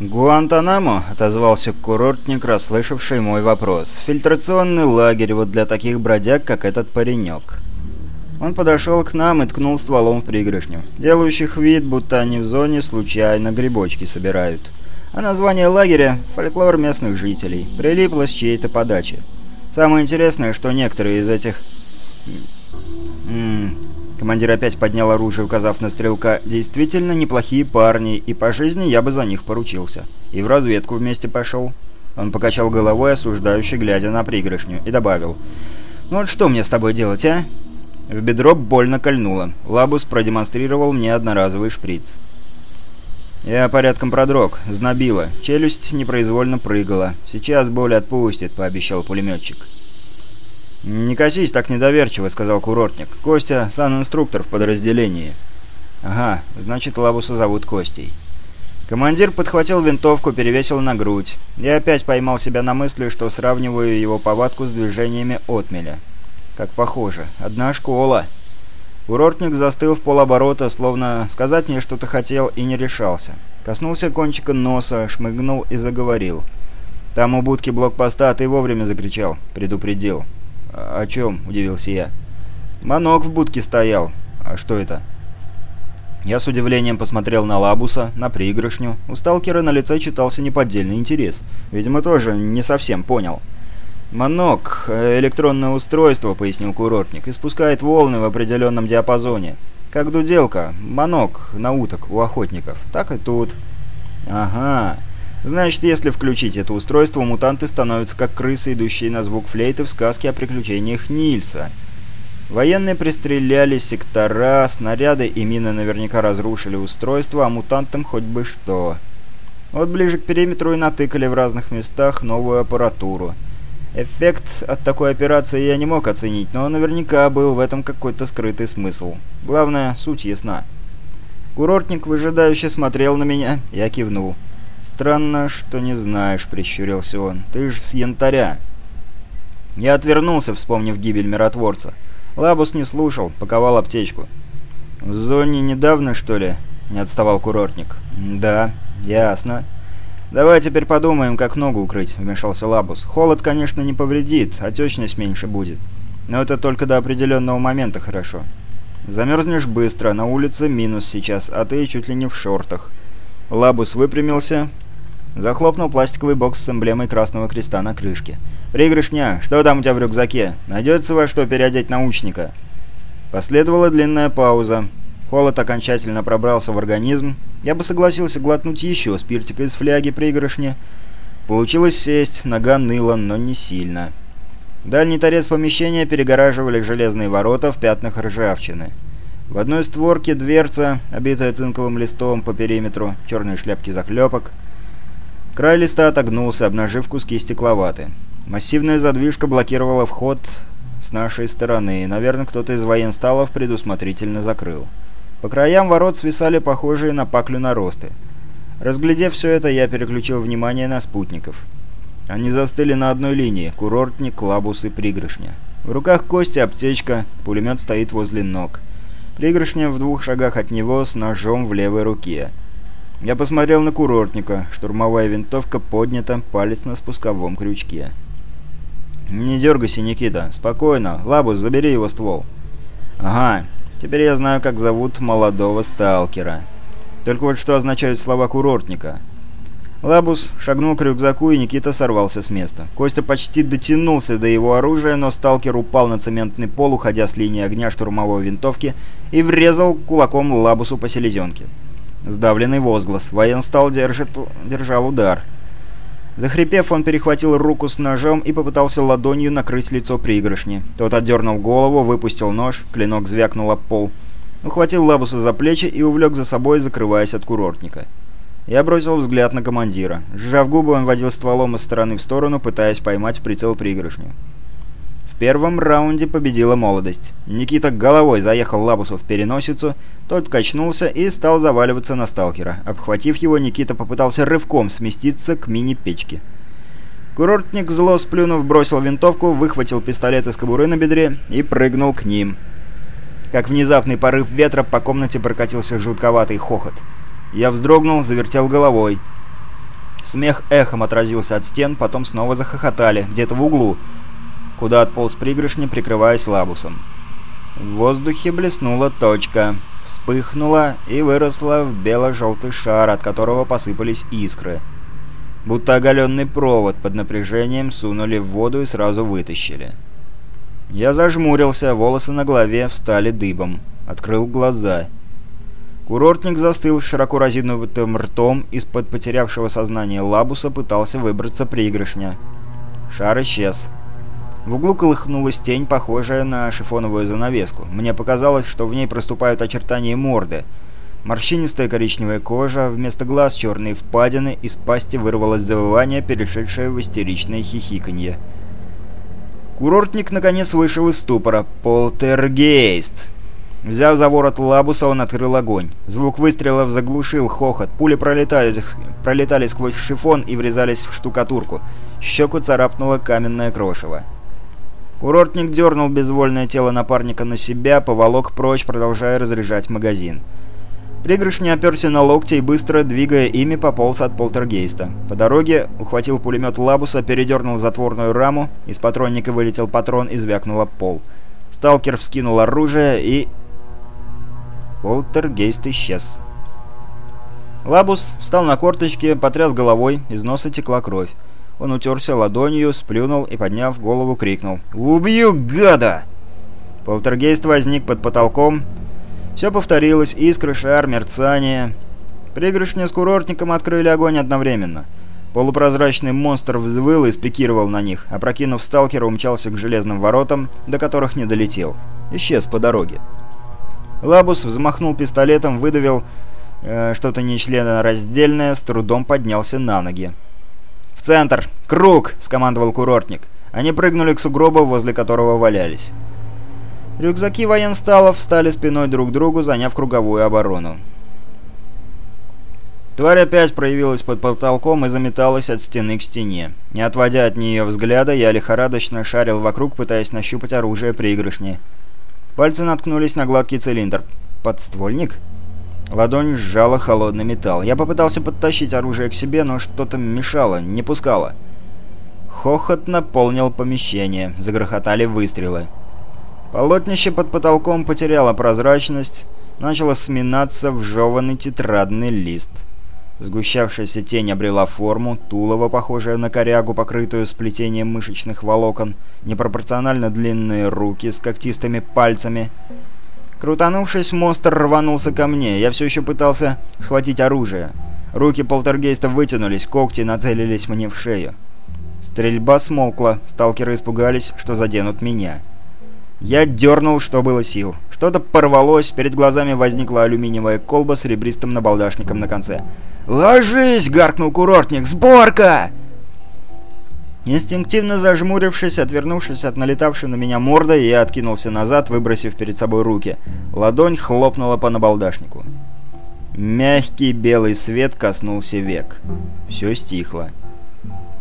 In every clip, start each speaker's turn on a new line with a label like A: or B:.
A: «Гуантанамо?» — отозвался курортник, расслышавший мой вопрос. «Фильтрационный лагерь вот для таких бродяг, как этот паренек». Он подошел к нам и ткнул стволом в пригоршню, делающих вид, будто они в зоне случайно грибочки собирают. А название лагеря — фольклор местных жителей, прилипло с чьей-то подачи. Самое интересное, что некоторые из этих... Командир опять поднял оружие, указав на стрелка. «Действительно неплохие парни, и по жизни я бы за них поручился. И в разведку вместе пошел». Он покачал головой, осуждающий, глядя на пригоршню, и добавил. «Ну вот что мне с тобой делать, а?» В бедро больно кольнуло. Лабус продемонстрировал мне одноразовый шприц. Я порядком продрог, знобило, челюсть непроизвольно прыгала. «Сейчас боль отпустит», — пообещал пулеметчик. «Не косись так недоверчиво», — сказал курортник. «Костя — сан-инструктор в подразделении». «Ага, значит, Лабуса зовут Костей». Командир подхватил винтовку, перевесил на грудь. Я опять поймал себя на мысли, что сравниваю его повадку с движениями отмеля. Как похоже. Одна школа. Курортник застыл в полоборота, словно сказать мне что-то хотел и не решался. Коснулся кончика носа, шмыгнул и заговорил. «Там у будки блокпоста ты вовремя закричал. Предупредил. «О чем?» – удивился я. «Манок в будке стоял. А что это?» Я с удивлением посмотрел на Лабуса, на пригоршню. У сталкера на лице читался неподдельный интерес. Видимо, тоже не совсем понял. «Манок – электронное устройство», – пояснил курортник, – «испускает волны в определенном диапазоне. Как дуделка, манок на уток у охотников. Так и тут». «Ага. Значит, если включить это устройство, мутанты становятся как крысы, идущие на звук флейты в сказке о приключениях Нильса. Военные пристреляли сектора, снаряды и мины наверняка разрушили устройство, а мутантам хоть бы что. Вот ближе к периметру и натыкали в разных местах новую аппаратуру. Эффект от такой операции я не мог оценить, но наверняка был в этом какой-то скрытый смысл. Главное, суть ясна. Курортник выжидающе смотрел на меня, я кивнул. «Странно, что не знаешь», — прищурился он. «Ты ж с янтаря». Я отвернулся, вспомнив гибель миротворца. Лабус не слушал, паковал аптечку. «В зоне недавно, что ли?» — не отставал курортник. «Да, ясно». «Давай теперь подумаем, как ногу укрыть», — вмешался Лабус. «Холод, конечно, не повредит, отечность меньше будет. Но это только до определенного момента хорошо. Замерзнешь быстро, на улице минус сейчас, а ты чуть ли не в шортах». Лабус выпрямился, захлопнул пластиковый бокс с эмблемой Красного Креста на крышке. «Пригрышня, что там у тебя в рюкзаке? Найдется во что переодеть научника?» Последовала длинная пауза. Холод окончательно пробрался в организм. Я бы согласился глотнуть еще спиртика из фляги пригоршни. Получилось сесть, нога ныла, но не сильно. Дальний торец помещения перегораживали железные ворота в пятнах ржавчины. В одной створке дверца, обитая цинковым листом по периметру, черные шляпки заклепок. Край листа отогнулся, обнажив куски стекловаты. Массивная задвижка блокировала вход с нашей стороны, и, наверное, кто-то из военсталов предусмотрительно закрыл. По краям ворот свисали похожие на паклю наросты. Разглядев все это, я переключил внимание на спутников. Они застыли на одной линии — курортник, лабус и пригрышня. В руках Кости аптечка, пулемет стоит возле ног — Пригоршня в двух шагах от него с ножом в левой руке. Я посмотрел на курортника. Штурмовая винтовка поднята, палец на спусковом крючке. «Не дергайся, Никита. Спокойно. Лабус, забери его ствол». «Ага. Теперь я знаю, как зовут молодого сталкера. Только вот что означают слова курортника». Лабус шагнул к рюкзаку, и Никита сорвался с места. Костя почти дотянулся до его оружия, но сталкер упал на цементный пол, уходя с линии огня штурмовой винтовки, и врезал кулаком Лабусу по селезенке. Сдавленный возглас. Военстал держит... держал удар. Захрипев, он перехватил руку с ножом и попытался ладонью накрыть лицо пригоршни. Тот отдернул голову, выпустил нож, клинок звякнул об пол. Ухватил Лабуса за плечи и увлек за собой, закрываясь от курортника. Я бросил взгляд на командира. Сжав губы, он водил стволом из стороны в сторону, пытаясь поймать прицел пригоршню. В первом раунде победила молодость. Никита головой заехал Лабусу в переносицу, тот качнулся и стал заваливаться на сталкера. Обхватив его, Никита попытался рывком сместиться к мини-печке. Курортник, зло сплюнув, бросил винтовку, выхватил пистолет из кобуры на бедре и прыгнул к ним. Как внезапный порыв ветра по комнате прокатился жутковатый хохот. Я вздрогнул, завертел головой. Смех эхом отразился от стен, потом снова захохотали, где-то в углу, куда отполз пригоршни, прикрываясь лабусом. В воздухе блеснула точка, вспыхнула и выросла в бело-желтый шар, от которого посыпались искры. Будто оголенный провод под напряжением сунули в воду и сразу вытащили. Я зажмурился, волосы на голове встали дыбом. Открыл глаза. Курортник застыл с широко разинутым ртом, из-под потерявшего сознание лабуса пытался выбраться пригоршня. Шар исчез. В углу колыхнулась тень, похожая на шифоновую занавеску. Мне показалось, что в ней проступают очертания морды. Морщинистая коричневая кожа, вместо глаз черные впадины, из пасти вырвалось завывание, перешедшее в истеричное хихиканье. Курортник наконец вышел из ступора. «Полтергейст!» Взяв за ворот лабуса, он открыл огонь. Звук выстрелов заглушил хохот. Пули пролетали, пролетали сквозь шифон и врезались в штукатурку. Щеку царапнуло каменное крошево. Курортник дернул безвольное тело напарника на себя, поволок прочь, продолжая разряжать магазин. Пригоршни оперся на локти и, быстро двигая ими, пополз от полтергейста. По дороге ухватил пулемет Лабуса, передернул затворную раму, из патронника вылетел патрон и звякнул пол. Сталкер вскинул оружие и Полтергейст исчез. Лабус встал на корточки, потряс головой, из носа текла кровь. Он утерся ладонью, сплюнул и, подняв голову, крикнул «Убью, гада!». Полтергейст возник под потолком. Все повторилось, искры, шар, мерцание. Пригоршни с курортником открыли огонь одновременно. Полупрозрачный монстр взвыл и спикировал на них, опрокинув сталкера, умчался к железным воротам, до которых не долетел. Исчез по дороге. Лабус взмахнул пистолетом, выдавил э, что-то нечленораздельное, с трудом поднялся на ноги. «В центр! Круг!» — скомандовал курортник. Они прыгнули к сугробу, возле которого валялись. Рюкзаки военсталов встали спиной друг к другу, заняв круговую оборону. Тварь опять проявилась под потолком и заметалась от стены к стене. Не отводя от нее взгляда, я лихорадочно шарил вокруг, пытаясь нащупать оружие приигрышни. Пальцы наткнулись на гладкий цилиндр. «Подствольник?» Ладонь сжала холодный металл. Я попытался подтащить оружие к себе, но что-то мешало, не пускало. Хохот наполнил помещение. Загрохотали выстрелы. Полотнище под потолком потеряло прозрачность, начало сминаться в жеванный тетрадный лист. Сгущавшаяся тень обрела форму, тулово, похожее на корягу, покрытую сплетением мышечных волокон, непропорционально длинные руки с когтистыми пальцами. Крутанувшись, монстр рванулся ко мне. Я все еще пытался схватить оружие. Руки полтергейста вытянулись, когти нацелились мне в шею. Стрельба смолкла, сталкеры испугались, что заденут меня. Я дернул, что было сил. Что-то порвалось, перед глазами возникла алюминиевая колба с ребристым набалдашником на конце. «Ложись!» — гаркнул курортник. «Сборка!» Инстинктивно зажмурившись, отвернувшись от налетавшей на меня морды, я откинулся назад, выбросив перед собой руки. Ладонь хлопнула по набалдашнику. Мягкий белый свет коснулся век. Все стихло.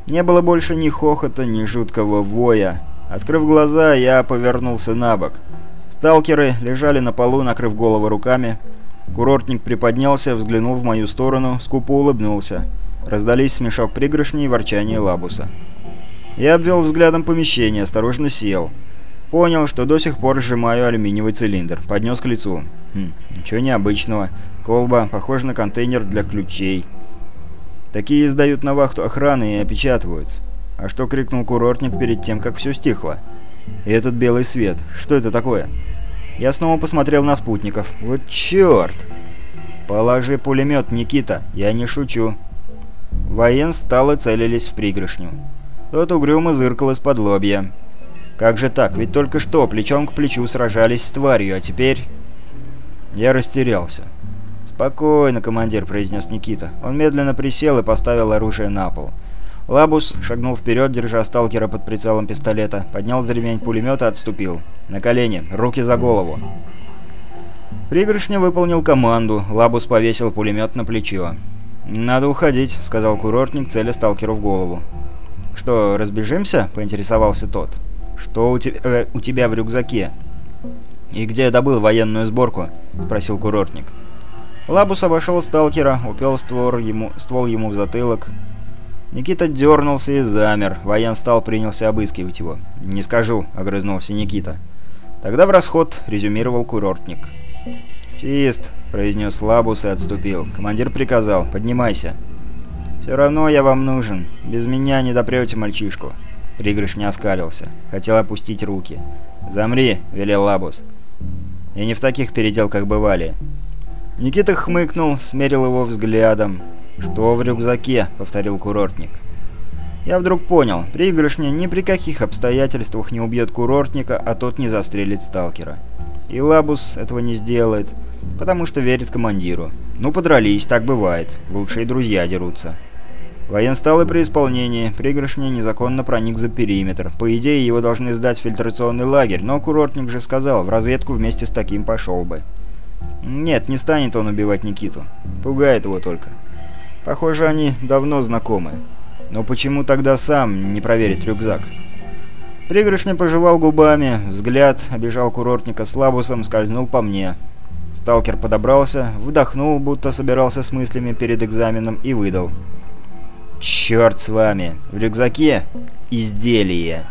A: Не было больше ни хохота, ни жуткого воя. Открыв глаза, я повернулся на бок. Сталкеры лежали на полу, накрыв головы руками. Курортник приподнялся, взглянул в мою сторону, скупо улыбнулся. Раздались смешок пригоршней и ворчание лабуса. Я обвел взглядом помещение, осторожно сел. Понял, что до сих пор сжимаю алюминиевый цилиндр. Поднес к лицу. Хм, ничего необычного. Колба, похожа на контейнер для ключей. Такие издают на вахту охраны и опечатывают. А что крикнул курортник перед тем, как все стихло? И этот белый свет. Что это такое? Я снова посмотрел на спутников. Вот черт! Положи пулемет, Никита, я не шучу. Военсталы целились в пригоршню. Тот угрюмо зыркал из-под лобья. Как же так? Ведь только что плечом к плечу сражались с тварью, а теперь... Я растерялся. «Спокойно, командир», — произнес Никита. Он медленно присел и поставил оружие на пол. Лабус шагнул вперед, держа сталкера под прицелом пистолета, поднял за ремень пулемета отступил. На колени, руки за голову. Пригоршня выполнил команду, Лабус повесил пулемет на плечо. «Надо уходить», — сказал курортник, целя сталкеру в голову. «Что, разбежимся?» — поинтересовался тот. «Что у те, э, у тебя в рюкзаке?» «И где добыл военную сборку?» — спросил курортник. Лабус обошел сталкера, упер ствол ему, ствол ему в затылок. Никита дернулся и замер. Воен стал принялся обыскивать его. «Не скажу», — огрызнулся Никита. «Тогда в расход», — резюмировал курортник. «Чист», — произнес Лабус и отступил. Командир приказал. «Поднимайся». «Все равно я вам нужен. Без меня не допрете мальчишку». Пригоршня оскалился. Хотел опустить руки. «Замри», — велел Лабус. «И не в таких переделках бывали». Никита хмыкнул, смерил его взглядом. «Что в рюкзаке?» — повторил курортник. Я вдруг понял, Пригоршня ни при каких обстоятельствах не убьет курортника, а тот не застрелит сталкера. И Лабус этого не сделает, потому что верит командиру. Ну, подрались, так бывает. Лучшие друзья дерутся. Военсталы при исполнении. Пригоршня незаконно проник за периметр. По идее, его должны сдать в фильтрационный лагерь, но курортник же сказал, в разведку вместе с таким пошел бы. Нет, не станет он убивать Никиту. Пугает его только. Похоже, они давно знакомы. Но почему тогда сам не проверит рюкзак? Пригоршня пожевал губами, взгляд обижал курортника с лабусом, скользнул по мне. Сталкер подобрался, вдохнул, будто собирался с мыслями перед экзаменом, и выдал. «Черт с вами! В рюкзаке изделие!»